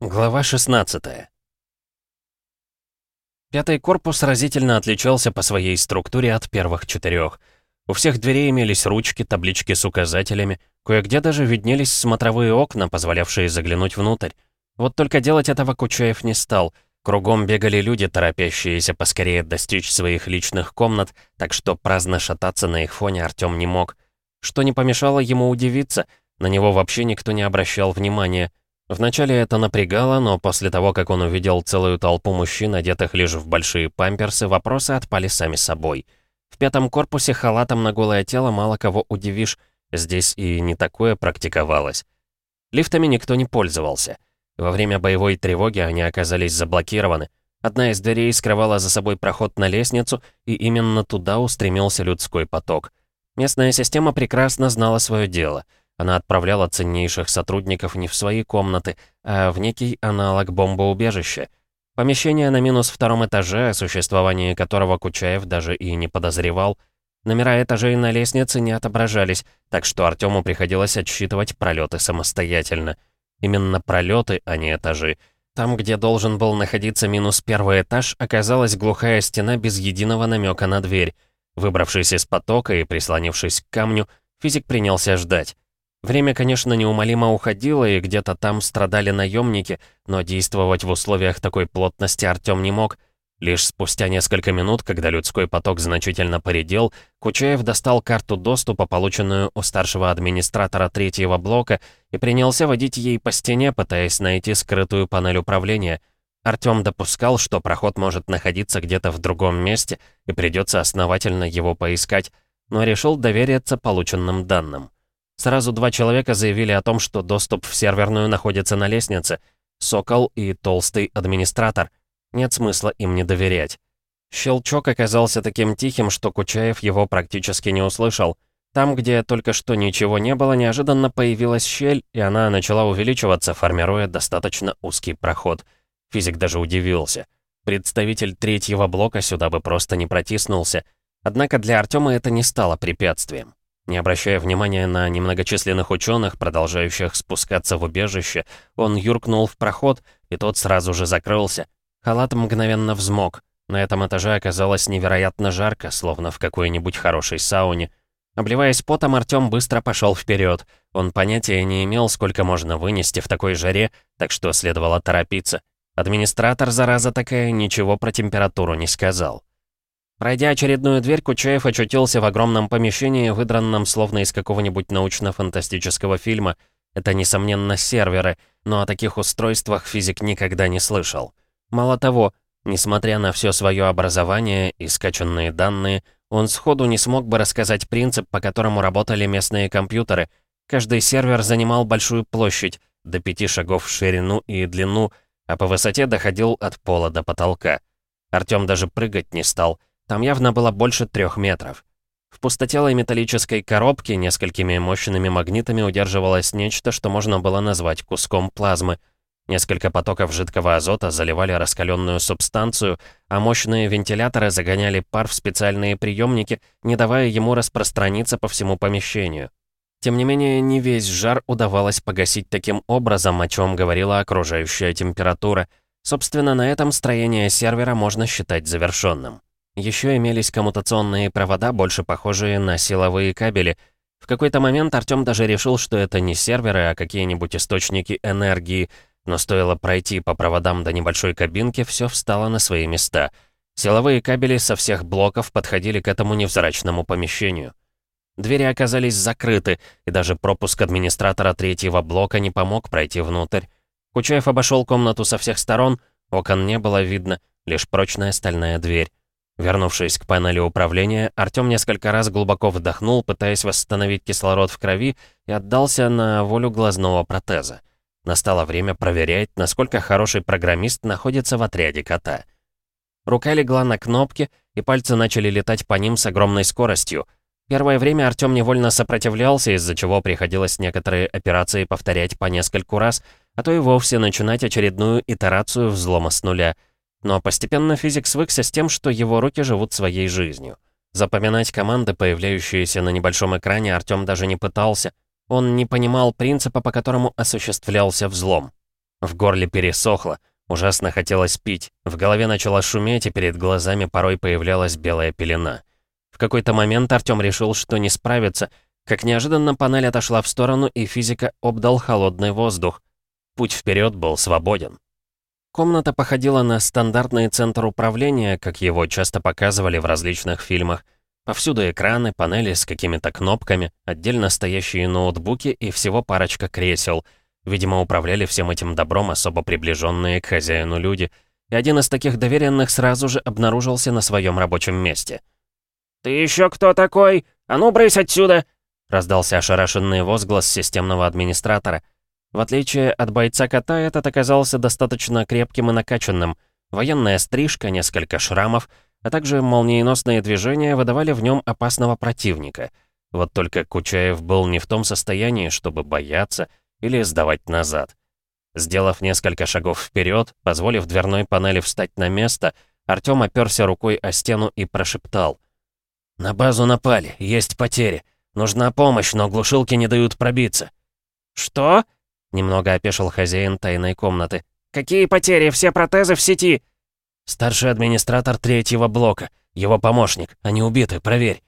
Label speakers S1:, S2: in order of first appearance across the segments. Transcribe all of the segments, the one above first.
S1: Глава 16 Пятый корпус разительно отличался по своей структуре от первых четырех. У всех дверей имелись ручки, таблички с указателями, кое-где даже виднелись смотровые окна, позволявшие заглянуть внутрь. Вот только делать этого Кучаев не стал. Кругом бегали люди, торопящиеся поскорее достичь своих личных комнат, так что праздно шататься на их фоне Артём не мог. Что не помешало ему удивиться, на него вообще никто не обращал внимания — Вначале это напрягало, но после того, как он увидел целую толпу мужчин, одетых лишь в большие памперсы, вопросы отпали сами собой. В пятом корпусе халатом на голое тело мало кого удивишь, здесь и не такое практиковалось. Лифтами никто не пользовался. Во время боевой тревоги они оказались заблокированы. Одна из дверей скрывала за собой проход на лестницу, и именно туда устремился людской поток. Местная система прекрасно знала свое дело — она отправляла ценнейших сотрудников не в свои комнаты, а в некий аналог бомбоубежища. Помещение на минус втором этаже, о существовании которого Кучаев даже и не подозревал. Номера этажей на лестнице не отображались, так что Артему приходилось отсчитывать пролеты самостоятельно. Именно пролеты, а не этажи. Там, где должен был находиться минус первый этаж, оказалась глухая стена без единого намека на дверь. Выбравшись из потока и прислонившись к камню, физик принялся ждать. Время, конечно, неумолимо уходило, и где-то там страдали наемники, но действовать в условиях такой плотности Артём не мог. Лишь спустя несколько минут, когда людской поток значительно поредел, Кучаев достал карту доступа, полученную у старшего администратора третьего блока, и принялся водить ей по стене, пытаясь найти скрытую панель управления. Артём допускал, что проход может находиться где-то в другом месте, и придется основательно его поискать, но решил довериться полученным данным. Сразу два человека заявили о том, что доступ в серверную находится на лестнице. Сокол и толстый администратор. Нет смысла им не доверять. Щелчок оказался таким тихим, что Кучаев его практически не услышал. Там, где только что ничего не было, неожиданно появилась щель, и она начала увеличиваться, формируя достаточно узкий проход. Физик даже удивился. Представитель третьего блока сюда бы просто не протиснулся. Однако для Артема это не стало препятствием. Не обращая внимания на немногочисленных ученых, продолжающих спускаться в убежище, он юркнул в проход, и тот сразу же закрылся. Халат мгновенно взмок. На этом этаже оказалось невероятно жарко, словно в какой-нибудь хорошей сауне. Обливаясь потом, Артём быстро пошел вперед. Он понятия не имел, сколько можно вынести в такой жаре, так что следовало торопиться. Администратор, зараза такая, ничего про температуру не сказал. Пройдя очередную дверь, Кучаев очутился в огромном помещении, выдранном словно из какого-нибудь научно-фантастического фильма. Это, несомненно, серверы, но о таких устройствах физик никогда не слышал. Мало того, несмотря на все свое образование и скачанные данные, он сходу не смог бы рассказать принцип, по которому работали местные компьютеры. Каждый сервер занимал большую площадь, до пяти шагов в ширину и длину, а по высоте доходил от пола до потолка. Артём даже прыгать не стал — там явно было больше трех метров. В пустотелой металлической коробке несколькими мощными магнитами удерживалось нечто, что можно было назвать куском плазмы. Несколько потоков жидкого азота заливали раскаленную субстанцию, а мощные вентиляторы загоняли пар в специальные приемники, не давая ему распространиться по всему помещению. Тем не менее, не весь жар удавалось погасить таким образом, о чем говорила окружающая температура. Собственно, на этом строение сервера можно считать завершенным. Еще имелись коммутационные провода, больше похожие на силовые кабели. В какой-то момент Артём даже решил, что это не серверы, а какие-нибудь источники энергии, но стоило пройти по проводам до небольшой кабинки, все встало на свои места. Силовые кабели со всех блоков подходили к этому невзрачному помещению. Двери оказались закрыты, и даже пропуск администратора третьего блока не помог пройти внутрь. Кучаев обошел комнату со всех сторон, окон не было видно, лишь прочная стальная дверь. Вернувшись к панели управления, Артём несколько раз глубоко вдохнул, пытаясь восстановить кислород в крови, и отдался на волю глазного протеза. Настало время проверять, насколько хороший программист находится в отряде кота. Рука легла на кнопки, и пальцы начали летать по ним с огромной скоростью. Первое время Артём невольно сопротивлялся, из-за чего приходилось некоторые операции повторять по нескольку раз, а то и вовсе начинать очередную итерацию взлома с нуля — но постепенно физик свыкся с тем, что его руки живут своей жизнью. Запоминать команды, появляющиеся на небольшом экране, Артём даже не пытался. Он не понимал принципа, по которому осуществлялся взлом. В горле пересохло, ужасно хотелось пить, в голове начало шуметь, и перед глазами порой появлялась белая пелена. В какой-то момент Артём решил, что не справится, как неожиданно панель отошла в сторону, и физика обдал холодный воздух. Путь вперед был свободен. Комната походила на стандартный центр управления, как его часто показывали в различных фильмах. Повсюду экраны, панели с какими-то кнопками, отдельно стоящие ноутбуки и всего парочка кресел. Видимо, управляли всем этим добром особо приближенные к хозяину люди. И один из таких доверенных сразу же обнаружился на своем рабочем месте.
S2: «Ты еще кто такой? А ну, брысь отсюда!»
S1: раздался ошарашенный возглас системного администратора. В отличие от бойца кота, этот оказался достаточно крепким и накачанным. Военная стрижка, несколько шрамов, а также молниеносные движения выдавали в нем опасного противника. Вот только Кучаев был не в том состоянии, чтобы бояться или сдавать назад. Сделав несколько шагов вперед, позволив дверной панели встать на место, Артём оперся рукой о стену и прошептал. «На базу напали, есть потери. Нужна помощь, но глушилки не дают пробиться».
S2: «Что?»
S1: — немного опешил хозяин тайной комнаты.
S2: «Какие потери? Все протезы в сети!»
S1: «Старший администратор третьего блока. Его помощник. Они убиты, проверь».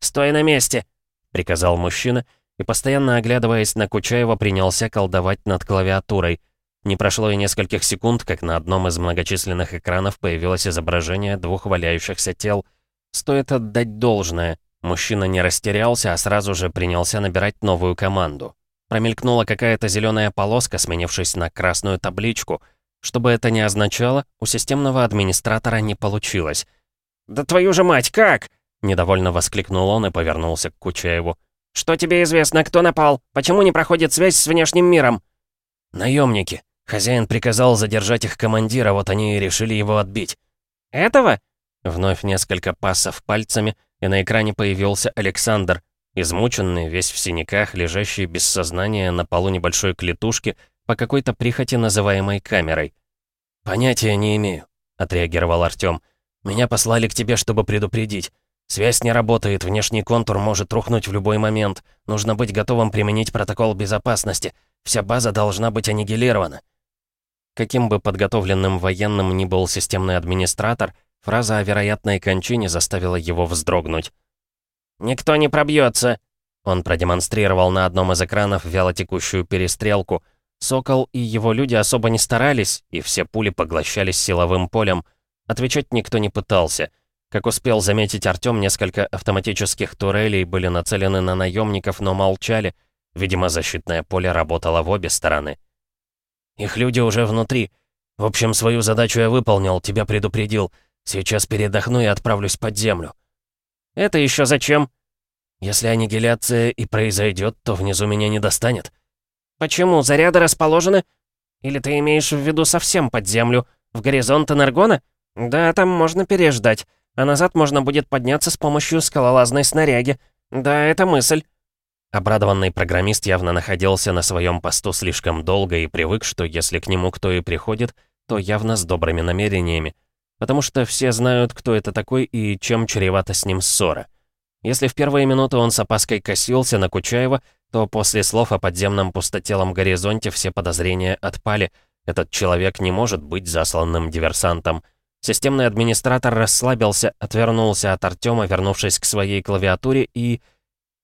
S2: «Стой на месте!» — приказал мужчина,
S1: и, постоянно оглядываясь на Кучаева, принялся колдовать над клавиатурой. Не прошло и нескольких секунд, как на одном из многочисленных экранов появилось изображение двух валяющихся тел. Стоит отдать должное. Мужчина не растерялся, а сразу же принялся набирать новую команду. Промелькнула какая-то зеленая полоска, сменившись на красную табличку. Что бы это ни означало, у системного администратора не получилось.
S2: «Да твою же мать, как?»
S1: — недовольно воскликнул он и повернулся к Кучаеву.
S2: «Что тебе известно, кто напал? Почему не проходит связь с внешним миром?»
S1: «Наемники. Хозяин приказал задержать их командира, вот они и решили его отбить».
S2: «Этого?»
S1: Вновь несколько пассов пальцами, и на экране появился Александр, измученный, весь в синяках, лежащий без сознания на полу небольшой клетушки по какой-то прихоти, называемой камерой. «Понятия не имею», — отреагировал Артём. «Меня послали к тебе, чтобы предупредить. Связь не работает, внешний контур может рухнуть в любой момент. Нужно быть готовым применить протокол безопасности. Вся база должна быть аннигилирована». Каким бы подготовленным военным ни был системный администратор, Фраза о вероятной кончине заставила его вздрогнуть.
S2: «Никто не пробьется!»
S1: Он продемонстрировал на одном из экранов вялотекущую перестрелку. Сокол и его люди особо не старались, и все пули поглощались силовым полем. Отвечать никто не пытался. Как успел заметить Артём, несколько автоматических турелей были нацелены на наемников, но молчали. Видимо, защитное поле работало в обе стороны. «Их люди уже внутри. В общем, свою задачу я выполнил, тебя предупредил. Сейчас передохну и отправлюсь под землю.
S2: Это еще зачем?
S1: Если аннигиляция и произойдет, то внизу меня не достанет.
S2: Почему? Заряды расположены? Или ты имеешь в виду совсем под землю? В горизонт энергона? Да, там можно переждать. А назад можно будет подняться с помощью скалолазной снаряги. Да, это мысль.
S1: Обрадованный программист явно находился на своем посту слишком долго и привык, что если к нему кто и приходит, то явно с добрыми намерениями потому что все знают, кто это такой и чем чревата с ним ссора. Если в первые минуты он с опаской косился на Кучаева, то после слов о подземном пустотелом горизонте все подозрения отпали. Этот человек не может быть засланным диверсантом. Системный администратор расслабился, отвернулся от Артема, вернувшись к своей клавиатуре и...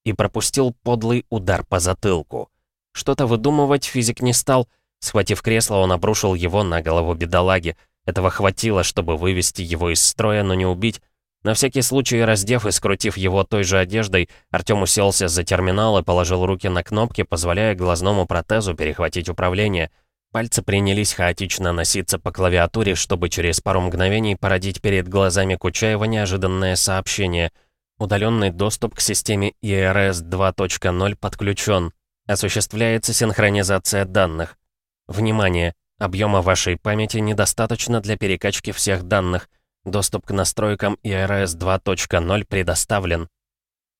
S1: и пропустил подлый удар по затылку. Что-то выдумывать физик не стал. Схватив кресло, он обрушил его на голову бедолаги. Этого хватило, чтобы вывести его из строя, но не убить. На всякий случай, раздев и скрутив его той же одеждой, Артём уселся за терминал и положил руки на кнопки, позволяя глазному протезу перехватить управление. Пальцы принялись хаотично носиться по клавиатуре, чтобы через пару мгновений породить перед глазами Кучаева неожиданное сообщение. Удаленный доступ к системе IRS 2.0 подключен. Осуществляется синхронизация данных. Внимание! Объема вашей памяти недостаточно для перекачки всех данных. Доступ к настройкам IRS 2.0 предоставлен.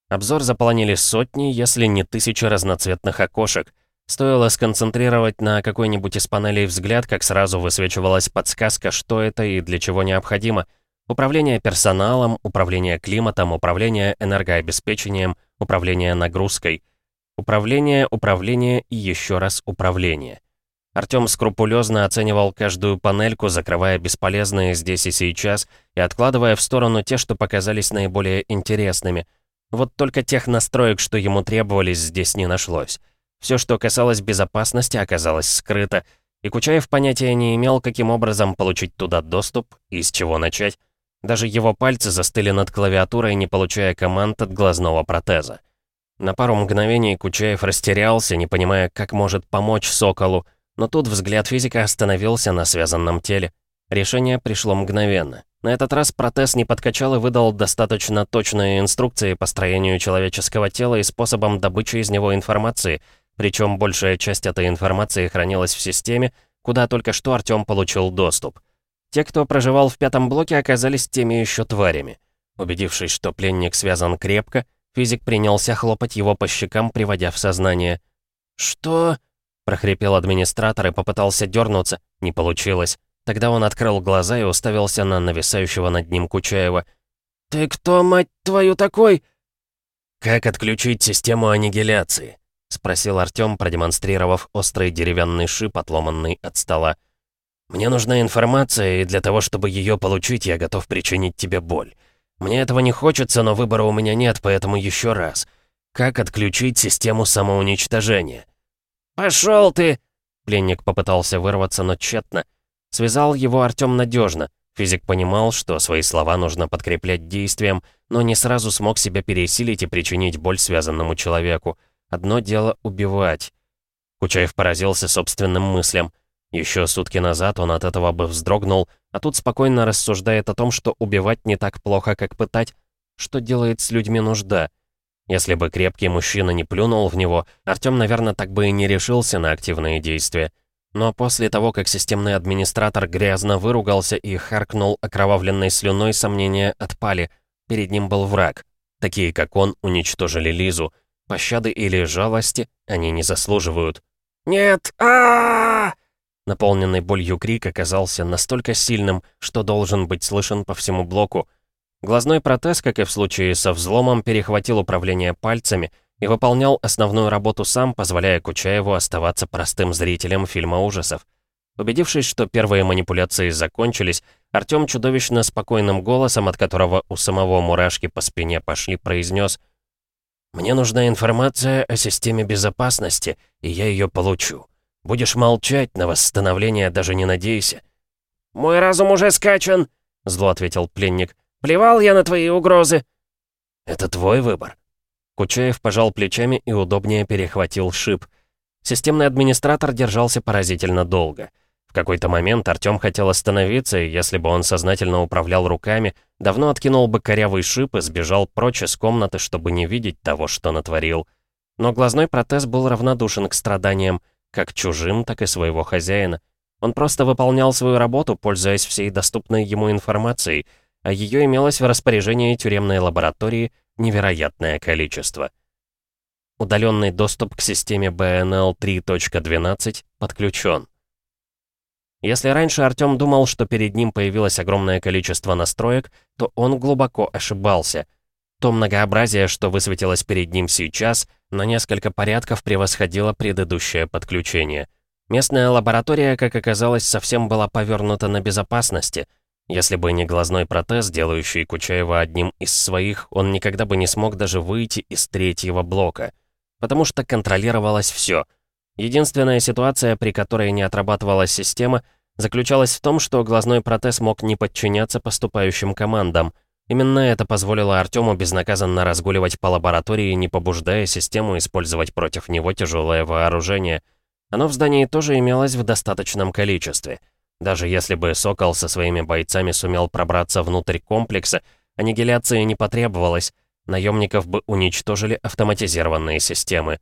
S1: Обзор заполонили сотни, если не тысячи разноцветных окошек. Стоило сконцентрировать на какой-нибудь из панелей взгляд, как сразу высвечивалась подсказка, что это и для чего необходимо. Управление персоналом, управление климатом, управление энергообеспечением, управление нагрузкой. Управление, управление и еще раз управление. Артём скрупулезно оценивал каждую панельку, закрывая бесполезные здесь и сейчас и откладывая в сторону те, что показались наиболее интересными. Вот только тех настроек, что ему требовались, здесь не нашлось. Все, что касалось безопасности, оказалось скрыто, и Кучаев понятия не имел, каким образом получить туда доступ и с чего начать. Даже его пальцы застыли над клавиатурой, не получая команд от глазного протеза. На пару мгновений Кучаев растерялся, не понимая, как может помочь Соколу, но тут взгляд физика остановился на связанном теле. Решение пришло мгновенно. На этот раз протез не подкачал и выдал достаточно точные инструкции по строению человеческого тела и способам добычи из него информации, причем большая часть этой информации хранилась в системе, куда только что Артём получил доступ. Те, кто проживал в пятом блоке, оказались теми еще тварями. Убедившись, что пленник связан крепко, физик принялся хлопать его по щекам, приводя в сознание. «Что?» Прохрипел администратор и попытался дернуться, не получилось. Тогда он открыл глаза и уставился на нависающего над ним Кучаева. «Ты кто, мать твою, такой?» «Как отключить систему аннигиляции?» — спросил Артём, продемонстрировав острый деревянный шип, отломанный от стола. «Мне нужна информация, и для того, чтобы ее получить, я готов причинить тебе боль. Мне этого не хочется, но выбора у меня нет, поэтому еще раз. Как отключить систему самоуничтожения?»
S2: «Пошел ты!»
S1: Пленник попытался вырваться, но тщетно. Связал его Артём надежно. Физик понимал, что свои слова нужно подкреплять действием, но не сразу смог себя пересилить и причинить боль связанному человеку. Одно дело — убивать. Кучаев поразился собственным мыслям. Еще сутки назад он от этого бы вздрогнул, а тут спокойно рассуждает о том, что убивать не так плохо, как пытать. Что делает с людьми нужда? Если бы крепкий мужчина не плюнул в него, Артём, наверное, так бы и не решился на активные действия. Но после того, как системный администратор грязно выругался и харкнул окровавленной слюной, сомнения отпали. Перед ним был враг. Такие, как он, уничтожили Лизу. Пощады или жалости они не заслуживают.
S2: «Нет! а,
S1: Наполненный болью крик оказался настолько сильным, что должен быть слышен по всему блоку. Глазной протез, как и в случае со взломом, перехватил управление пальцами и выполнял основную работу сам, позволяя Кучаеву оставаться простым зрителем фильма ужасов. Убедившись, что первые манипуляции закончились, Артём чудовищно спокойным голосом, от которого у самого мурашки по спине пошли, произнес «Мне нужна информация о системе безопасности, и я ее получу. Будешь молчать, на восстановление даже не надейся».
S2: «Мой разум уже скачан», — зло ответил пленник. Плевал я на твои угрозы!»
S1: «Это твой выбор». Кучаев пожал плечами и удобнее перехватил шип. Системный администратор держался поразительно долго. В какой-то момент Артём хотел остановиться, и если бы он сознательно управлял руками, давно откинул бы корявый шип и сбежал прочь из комнаты, чтобы не видеть того, что натворил. Но глазной протез был равнодушен к страданиям, как чужим, так и своего хозяина. Он просто выполнял свою работу, пользуясь всей доступной ему информацией — а ее имелось в распоряжении тюремной лаборатории невероятное количество. Удаленный доступ к системе BNL 3.12 подключен. Если раньше Артём думал, что перед ним появилось огромное количество настроек, то он глубоко ошибался. То многообразие, что высветилось перед ним сейчас, на несколько порядков превосходило предыдущее подключение. Местная лаборатория, как оказалось, совсем была повернута на безопасности — если бы не глазной протез, делающий Кучаева одним из своих, он никогда бы не смог даже выйти из третьего блока. Потому что контролировалось все. Единственная ситуация, при которой не отрабатывалась система, заключалась в том, что глазной протез мог не подчиняться поступающим командам. Именно это позволило Артему безнаказанно разгуливать по лаборатории, не побуждая систему использовать против него тяжелое вооружение. Оно в здании тоже имелось в достаточном количестве — даже если бы «Сокол» со своими бойцами сумел пробраться внутрь комплекса, аннигиляции не потребовалось, наемников бы уничтожили автоматизированные системы.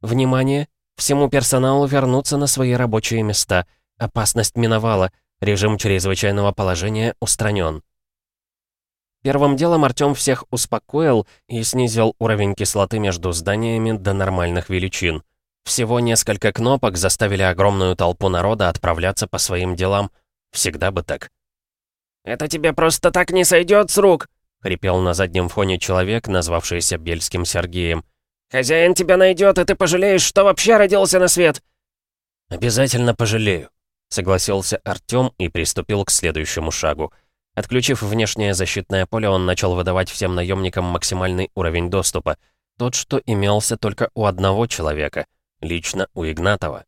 S1: Внимание! Всему персоналу вернуться на свои рабочие места. Опасность миновала. Режим чрезвычайного положения устранен. Первым делом Артём всех успокоил и снизил уровень кислоты между зданиями до нормальных величин. Всего несколько кнопок заставили огромную толпу народа отправляться по своим делам. Всегда бы так.
S2: «Это тебе просто так не сойдет с рук!» — хрипел на заднем фоне человек, назвавшийся Бельским Сергеем. «Хозяин тебя найдет, и ты пожалеешь, что вообще родился на свет!»
S1: «Обязательно пожалею», — согласился Артём и приступил к следующему шагу. Отключив внешнее защитное поле, он начал выдавать всем наемникам максимальный уровень доступа. Тот, что имелся только у одного человека, лично у Игнатова.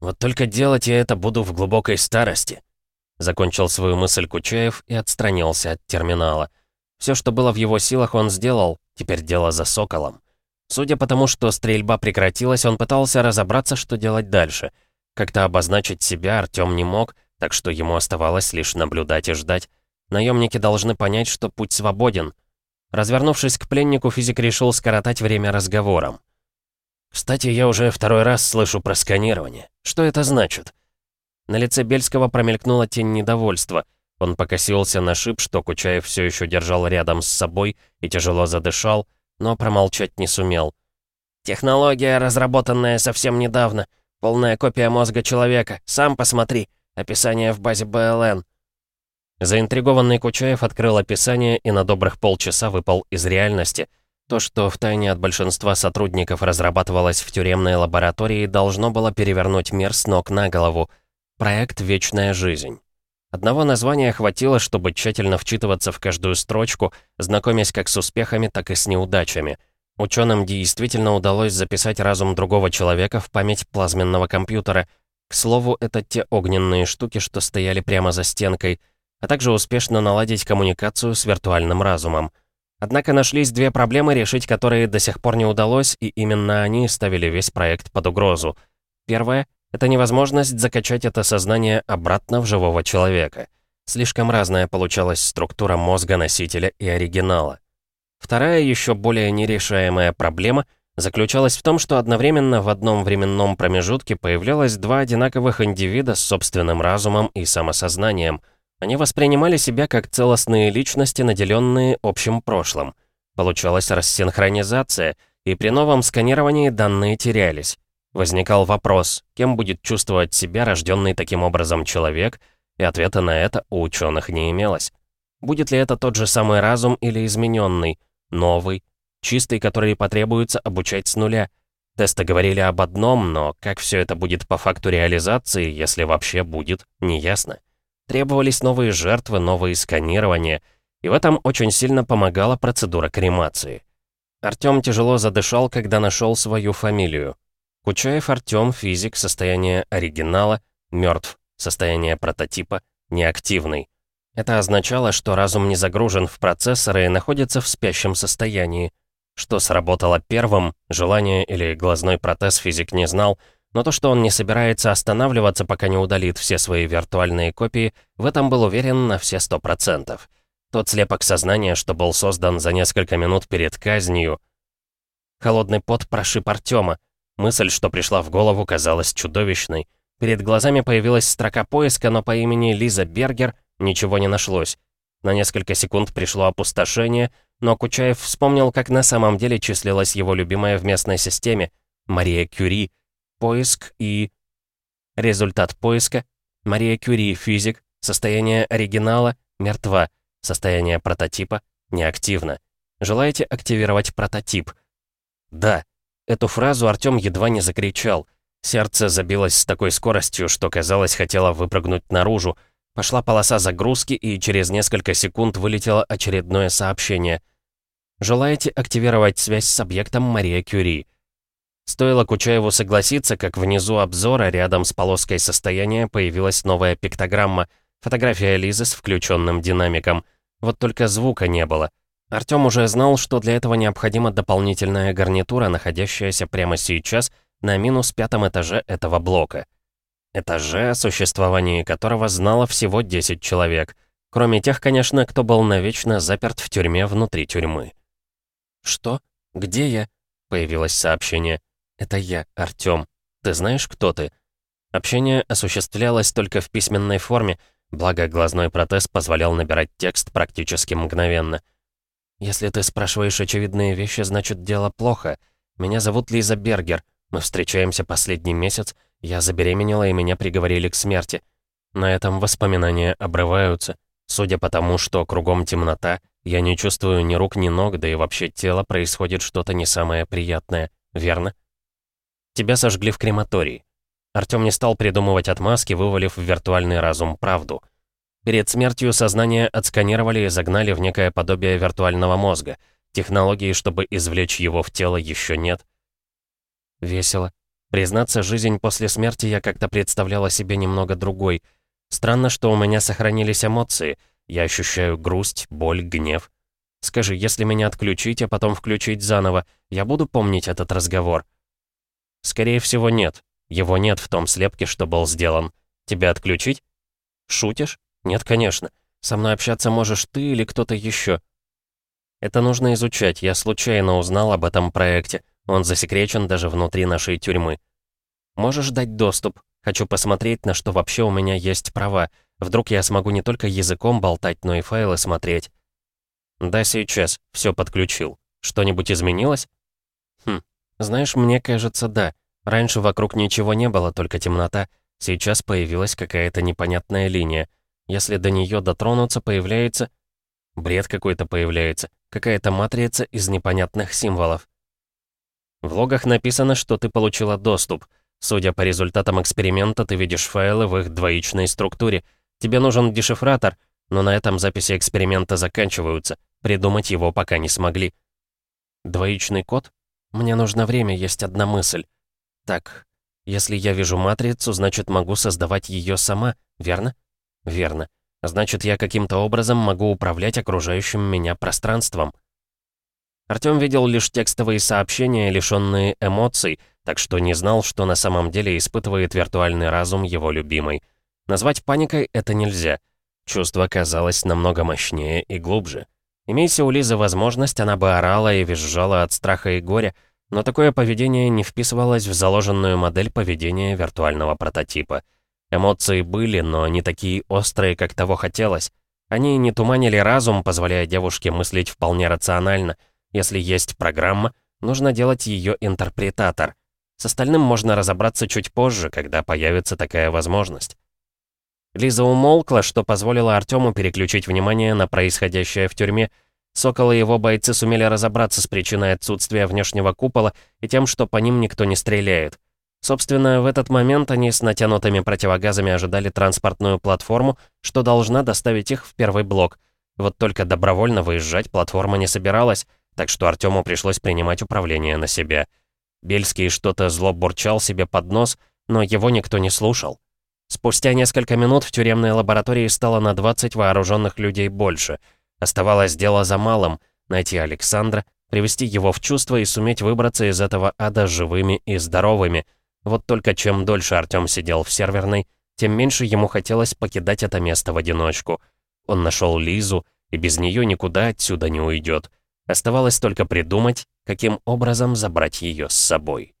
S1: «Вот только делать я это буду в глубокой старости», — закончил свою мысль Кучаев и отстранился от терминала. Все, что было в его силах, он сделал, теперь дело за Соколом. Судя по тому, что стрельба прекратилась, он пытался разобраться, что делать дальше. Как-то обозначить себя Артём не мог, так что ему оставалось лишь наблюдать и ждать. Наемники должны понять, что путь свободен. Развернувшись к пленнику, физик решил скоротать время разговором. «Кстати, я уже второй раз слышу про сканирование. Что это значит?» На лице Бельского промелькнула тень недовольства. Он покосился на шип, что Кучаев все еще держал рядом с собой и тяжело задышал, но промолчать не сумел. «Технология, разработанная совсем недавно. Полная копия мозга человека. Сам посмотри. Описание в базе БЛН». Заинтригованный Кучаев открыл описание и на добрых полчаса выпал из реальности. То, что втайне от большинства сотрудников разрабатывалось в тюремной лаборатории, должно было перевернуть мир с ног на голову. Проект «Вечная жизнь». Одного названия хватило, чтобы тщательно вчитываться в каждую строчку, знакомясь как с успехами, так и с неудачами. Ученым действительно удалось записать разум другого человека в память плазменного компьютера. К слову, это те огненные штуки, что стояли прямо за стенкой, а также успешно наладить коммуникацию с виртуальным разумом. Однако нашлись две проблемы, решить которые до сих пор не удалось, и именно они ставили весь проект под угрозу. Первое это невозможность закачать это сознание обратно в живого человека. Слишком разная получалась структура мозга носителя и оригинала. Вторая, еще более нерешаемая проблема заключалась в том, что одновременно в одном временном промежутке появлялось два одинаковых индивида с собственным разумом и самосознанием. Они воспринимали себя как целостные личности, наделенные общим прошлым. Получалась рассинхронизация, и при новом сканировании данные терялись. Возникал вопрос, кем будет чувствовать себя рожденный таким образом человек, и ответа на это у ученых не имелось. Будет ли это тот же самый разум или измененный, новый, чистый, который потребуется обучать с нуля? Тесты говорили об одном, но как все это будет по факту реализации, если вообще будет, неясно. Требовались новые жертвы, новые сканирования, и в этом очень сильно помогала процедура кремации. Артём тяжело задышал, когда нашел свою фамилию. Кучаев Артём, физик, состояние оригинала, мертв, состояние прототипа, неактивный. Это означало, что разум не загружен в процессоры и находится в спящем состоянии. Что сработало первым, желание или глазной протез физик не знал, но то, что он не собирается останавливаться, пока не удалит все свои виртуальные копии, в этом был уверен на все сто процентов. Тот слепок сознания, что был создан за несколько минут перед казнью. Холодный пот прошиб Артема, Мысль, что пришла в голову, казалась чудовищной. Перед глазами появилась строка поиска, но по имени Лиза Бергер ничего не нашлось. На несколько секунд пришло опустошение, но Кучаев вспомнил, как на самом деле числилась его любимая в местной системе — Мария Кюри. Поиск и... Результат поиска — Мария Кюри, физик, состояние оригинала — мертва, состояние прототипа — неактивно. Желаете активировать прототип? Да. Эту фразу Артём едва не закричал. Сердце забилось с такой скоростью, что, казалось, хотело выпрыгнуть наружу. Пошла полоса загрузки, и через несколько секунд вылетело очередное сообщение. «Желаете активировать связь с объектом Мария Кюри?» Стоило Кучаеву согласиться, как внизу обзора, рядом с полоской состояния, появилась новая пиктограмма. Фотография Лизы с включенным динамиком. Вот только звука не было. Артём уже знал, что для этого необходима дополнительная гарнитура, находящаяся прямо сейчас на минус пятом этаже этого блока. Этаже, о существовании которого знало всего 10 человек. Кроме тех, конечно, кто был навечно заперт в тюрьме внутри тюрьмы. «Что? Где я?» — появилось сообщение. «Это я, Артём. Ты знаешь, кто ты?» Общение осуществлялось только в письменной форме, благо глазной протез позволял набирать текст практически мгновенно — «Если ты спрашиваешь очевидные вещи, значит, дело плохо. Меня зовут Лиза Бергер. Мы встречаемся последний месяц. Я забеременела, и меня приговорили к смерти. На этом воспоминания обрываются. Судя по тому, что кругом темнота, я не чувствую ни рук, ни ног, да и вообще тело происходит что-то не самое приятное, верно? Тебя сожгли в крематории. Артём не стал придумывать отмазки, вывалив в виртуальный разум правду. Перед смертью сознание отсканировали и загнали в некое подобие виртуального мозга. Технологии, чтобы извлечь его в тело, еще нет. Весело. Признаться, жизнь после смерти я как-то представляла себе немного другой. Странно, что у меня сохранились эмоции. Я ощущаю грусть, боль, гнев. Скажи, если меня отключить, а потом включить заново, я буду помнить этот разговор? Скорее всего, нет. Его нет в том слепке, что был сделан. Тебя отключить? Шутишь? Нет, конечно. Со мной общаться можешь ты или кто-то еще. Это нужно изучать. Я случайно узнал об этом проекте. Он засекречен даже внутри нашей тюрьмы. Можешь дать доступ. Хочу посмотреть, на что вообще у меня есть права. Вдруг я смогу не только языком болтать, но и файлы смотреть. Да, сейчас. Все подключил. Что-нибудь изменилось? Знаешь, мне кажется, да. Раньше вокруг ничего не было, только темнота. Сейчас появилась какая-то непонятная линия. Если до нее дотронуться, появляется... Бред какой-то появляется. Какая-то матрица из непонятных символов. В логах написано, что ты получила доступ. Судя по результатам эксперимента, ты видишь файлы в их двоичной структуре. Тебе нужен дешифратор, но на этом записи эксперимента заканчиваются. Придумать его пока не смогли. Двоичный код? Мне нужно время, есть одна мысль. Так, если я вижу матрицу, значит могу создавать ее сама, верно? Верно. Значит, я каким-то образом могу управлять окружающим меня пространством. Артём видел лишь текстовые сообщения, лишённые эмоций, так что не знал, что на самом деле испытывает виртуальный разум его любимой. Назвать паникой это нельзя. Чувство казалось намного мощнее и глубже. Имейся у Лизы возможность, она бы орала и визжала от страха и горя, но такое поведение не вписывалось в заложенную модель поведения виртуального прототипа. Эмоции были, но не такие острые, как того хотелось. Они не туманили разум, позволяя девушке мыслить вполне рационально. Если есть программа, нужно делать ее интерпретатор. С остальным можно разобраться чуть позже, когда появится такая возможность. Лиза умолкла, что позволило Артему переключить внимание на происходящее в тюрьме, Сокол и его бойцы сумели разобраться с причиной отсутствия внешнего купола и тем, что по ним никто не стреляет. Собственно, в этот момент они с натянутыми противогазами ожидали транспортную платформу, что должна доставить их в первый блок. Вот только добровольно выезжать платформа не собиралась, так что Артему пришлось принимать управление на себя. Бельский что-то зло бурчал себе под нос, но его никто не слушал. Спустя несколько минут в тюремной лаборатории стало на 20 вооруженных людей больше — Оставалось дело за малым — найти Александра, привести его в чувство и суметь выбраться из этого ада живыми и здоровыми. Вот только чем дольше Артём сидел в серверной, тем меньше ему хотелось покидать это место в одиночку. Он нашел Лизу, и без нее никуда отсюда не уйдет. Оставалось только придумать, каким образом забрать ее с собой.